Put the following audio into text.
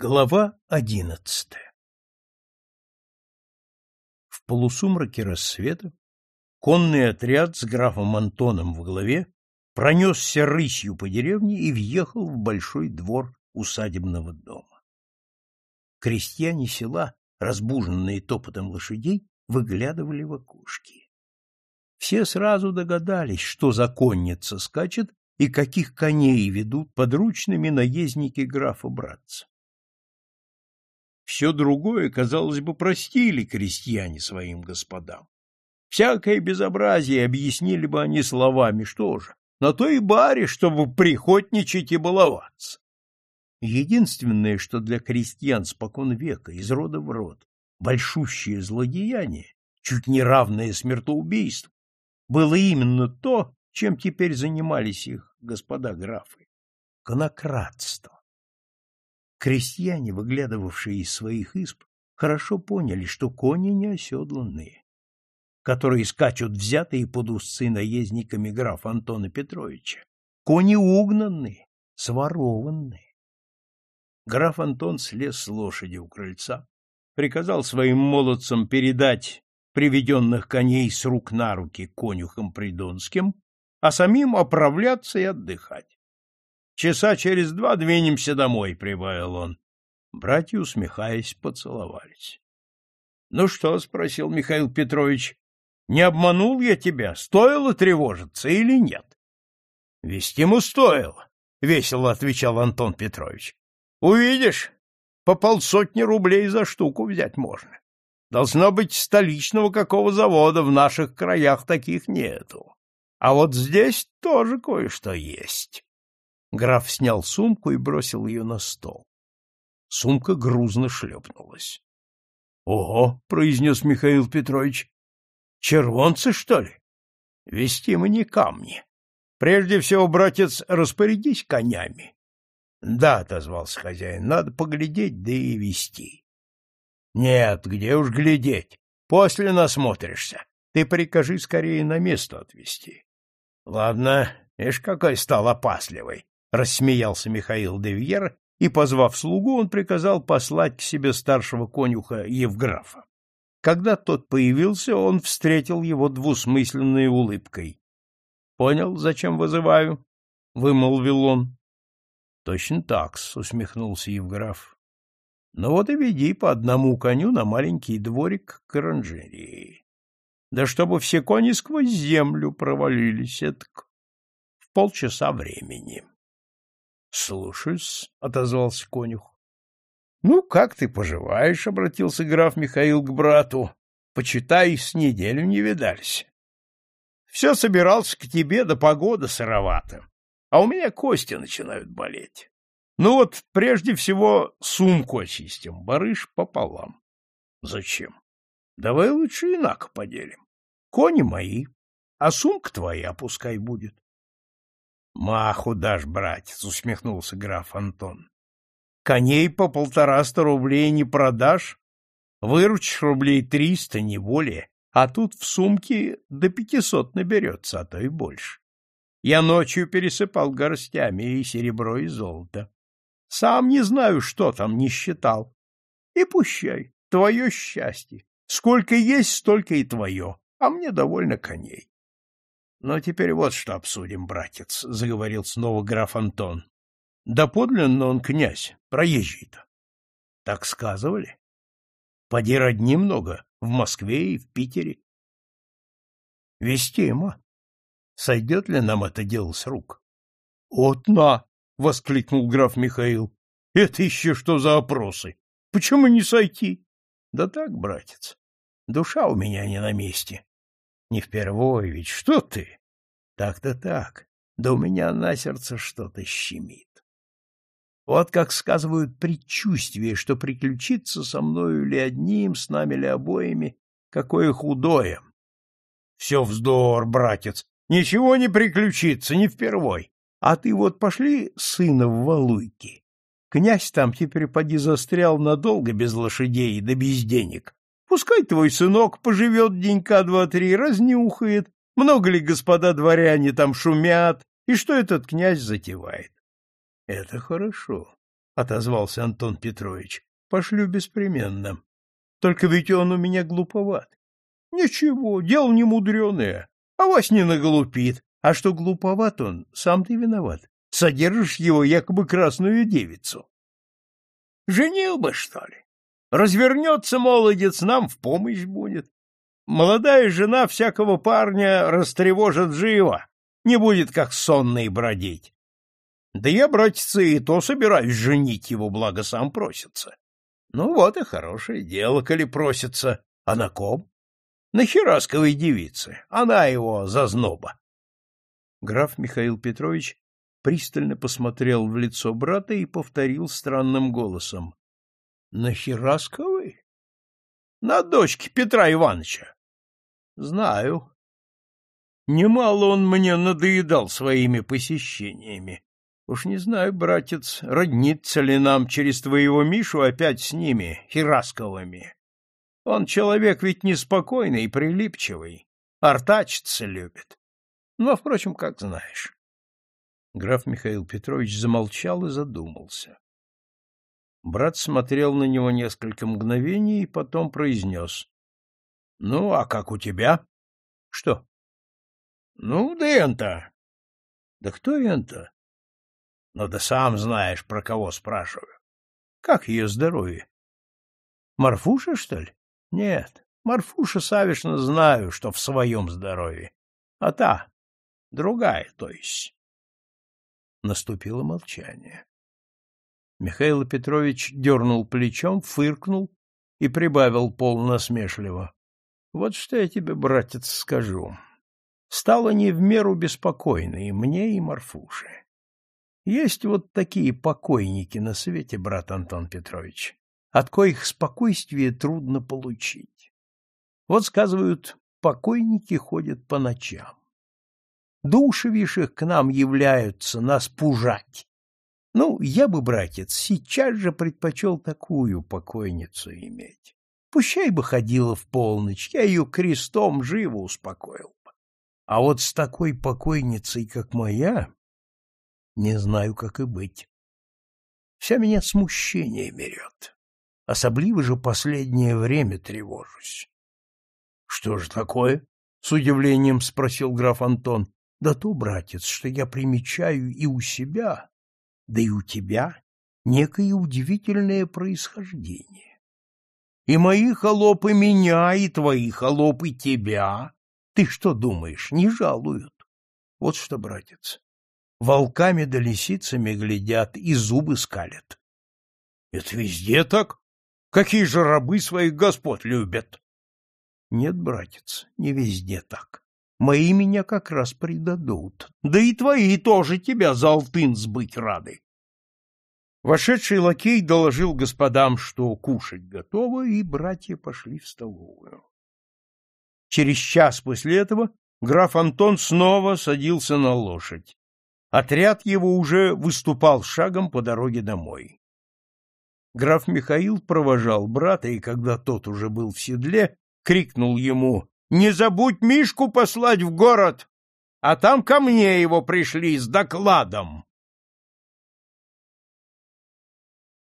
Глава одиннадцатая В полусумраке рассвета конный отряд с графом Антоном в главе пронесся рысью по деревне и въехал в большой двор усадебного дома. Крестьяне села, разбуженные топотом лошадей, выглядывали в окошки. Все сразу догадались, что законница скачет и каких коней ведут подручными наездники графа-братца. Все другое, казалось бы, простили крестьяне своим господам. Всякое безобразие объяснили бы они словами, что же, на то и баре, чтобы прихотничать и баловаться. Единственное, что для крестьян спокон века, из рода в род, большущее злодеяние, чуть не равное смертоубийству, было именно то, чем теперь занимались их господа графы — конократство. Крестьяне, выглядывавшие из своих изб, хорошо поняли, что кони не оседланные, которые скачут взятые под узцы наездниками граф Антона Петровича. Кони угнанные, сворованные. Граф Антон слез с лошади у крыльца, приказал своим молодцам передать приведенных коней с рук на руки конюхам придонским, а самим оправляться и отдыхать. Часа через два двинемся домой, — прибавил он. Братья, усмехаясь, поцеловались. — Ну что? — спросил Михаил Петрович. — Не обманул я тебя? Стоило тревожиться или нет? — Вестиму стоило, — весело отвечал Антон Петрович. — Увидишь, по полсотни рублей за штуку взять можно. Должно быть, столичного какого завода в наших краях таких нету. А вот здесь тоже кое-что есть. Граф снял сумку и бросил ее на стол. Сумка грузно шлепнулась. — Ого! — произнес Михаил Петрович. — Червонцы, что ли? Вести не камни. Прежде всего, братец, распорядись конями. — Да, — отозвался хозяин, — надо поглядеть, да и вести. — Нет, где уж глядеть. После насмотришься. Ты прикажи скорее на место отвезти. — Ладно, ишь какой стал опасливый. — рассмеялся Михаил де Вьер, и, позвав слугу, он приказал послать к себе старшего конюха Евграфа. Когда тот появился, он встретил его двусмысленной улыбкой. — Понял, зачем вызываю? — вымолвил он. — Точно так, — усмехнулся Евграф. — Ну вот и веди по одному коню на маленький дворик к оранжерии. Да чтобы все кони сквозь землю провалились, это в полчаса времени. — Слушаюсь, — отозвался конюх. — Ну, как ты поживаешь? — обратился граф Михаил к брату. — Почитай, с неделю не видались. — Все собирался к тебе, да погода сыровата. А у меня кости начинают болеть. Ну вот, прежде всего, сумку очистим, барыш пополам. — Зачем? Давай лучше инако поделим. Кони мои, а сумка твоя пускай будет. Маху дашь, братец, усмехнулся граф Антон. Коней по полтораста рублей не продашь, выручишь рублей триста, не более, а тут в сумке до пятисот наберется, а то и больше. Я ночью пересыпал горстями и серебро, и золото. Сам не знаю, что там, не считал. И пущай, твое счастье. Сколько есть, столько и твое, а мне довольно коней. Но теперь вот что обсудим, братец, — заговорил снова граф Антон. — Да подлинно он князь, проезжий-то. — Так сказывали. Поди родни много, в Москве и в Питере. — Вестимо. Сойдет ли нам это дело с рук? — Вот на! — воскликнул граф Михаил. — Это еще что за опросы? Почему не сойти? — Да так, братец, душа у меня не на месте. Не впервой ведь, что ты? Так-то так, да у меня на сердце что-то щемит. Вот как сказывают предчувствие, что приключится со мною ли одним, с нами ли обоими, какое худое. Все вздор, братец, ничего не приключится, не впервой. А ты вот пошли сына в Валуйки. Князь там теперь поди застрял надолго без лошадей да без денег. Пускай твой сынок поживет денька два-три, разнюхает, много ли господа дворяне там шумят, и что этот князь затевает. Это хорошо. отозвался Антон Петрович. — Пошлю беспременно. Только ведь он у меня глуповат. — Ничего, дело не мудреное. А вас не наглупит. А что глуповат он, сам ты виноват. Содержишь его якобы красную девицу. Женил бы, что ли? Развернется молодец, нам в помощь будет. Молодая жена всякого парня растревожит живо, не будет как сонный бродить. Да я, братец, и то собираюсь женить его, благо сам просится. Ну вот и хорошее дело, коли просится. А на ком? На херасковой девице. Она его зазноба. Граф Михаил Петрович пристально посмотрел в лицо брата и повторил странным голосом. — На Херасковой? — На дочке Петра Ивановича. — Знаю. Немало он мне надоедал своими посещениями. Уж не знаю, братец, роднится ли нам через твоего Мишу опять с ними, Херасковыми. Он человек ведь неспокойный и прилипчивый, артачиться любит. Но, впрочем, как знаешь. Граф Михаил Петрович замолчал и задумался. Брат смотрел на него несколько мгновений и потом произнес. — Ну, а как у тебя? — Что? — Ну, да энто. — Да кто энто? — Ну, да сам знаешь, про кого спрашиваю. — Как ее здоровье? — Марфуша, что ли? — Нет, Марфуша Савишна знаю, что в своем здоровье. А та, другая, то есть. Наступило молчание. Михаил Петрович дернул плечом, фыркнул и прибавил полнасмешливо. — Вот что я тебе, братец, скажу. Стало не в меру беспокойно и мне, и Марфуше. Есть вот такие покойники на свете, брат Антон Петрович, от коих спокойствие трудно получить. Вот, сказывают, покойники ходят по ночам. Души виших к нам являются нас пужать. Ну, я бы, братец, сейчас же предпочел такую покойницу иметь. Пущай бы ходила в полночь, я ее крестом живо успокоил бы. А вот с такой покойницей, как моя, не знаю, как и быть. Вся меня смущение берет. Особливо же последнее время тревожусь. — Что же такое? — с удивлением спросил граф Антон. Да то, братец, что я примечаю и у себя, да и у тебя некое удивительное происхождение. И мои холопы меня, и твои холопы тебя. Ты что думаешь, не жалуют? Вот что, братец, волками да лисицами глядят и зубы скалят. Это везде так? Какие же рабы своих господ любят? Нет, братец, не везде так. Мои меня как раз предадут. Да и твои тоже тебя за алтын сбыть рады. Вошедший лакей доложил господам, что кушать готово, и братья пошли в столовую. Через час после этого граф Антон снова садился на лошадь. Отряд его уже выступал шагом по дороге домой. Граф Михаил провожал брата, и когда тот уже был в седле, крикнул ему не забудь Мишку послать в город, а там ко мне его пришли с докладом.